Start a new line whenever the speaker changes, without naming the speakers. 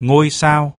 ngôi sao?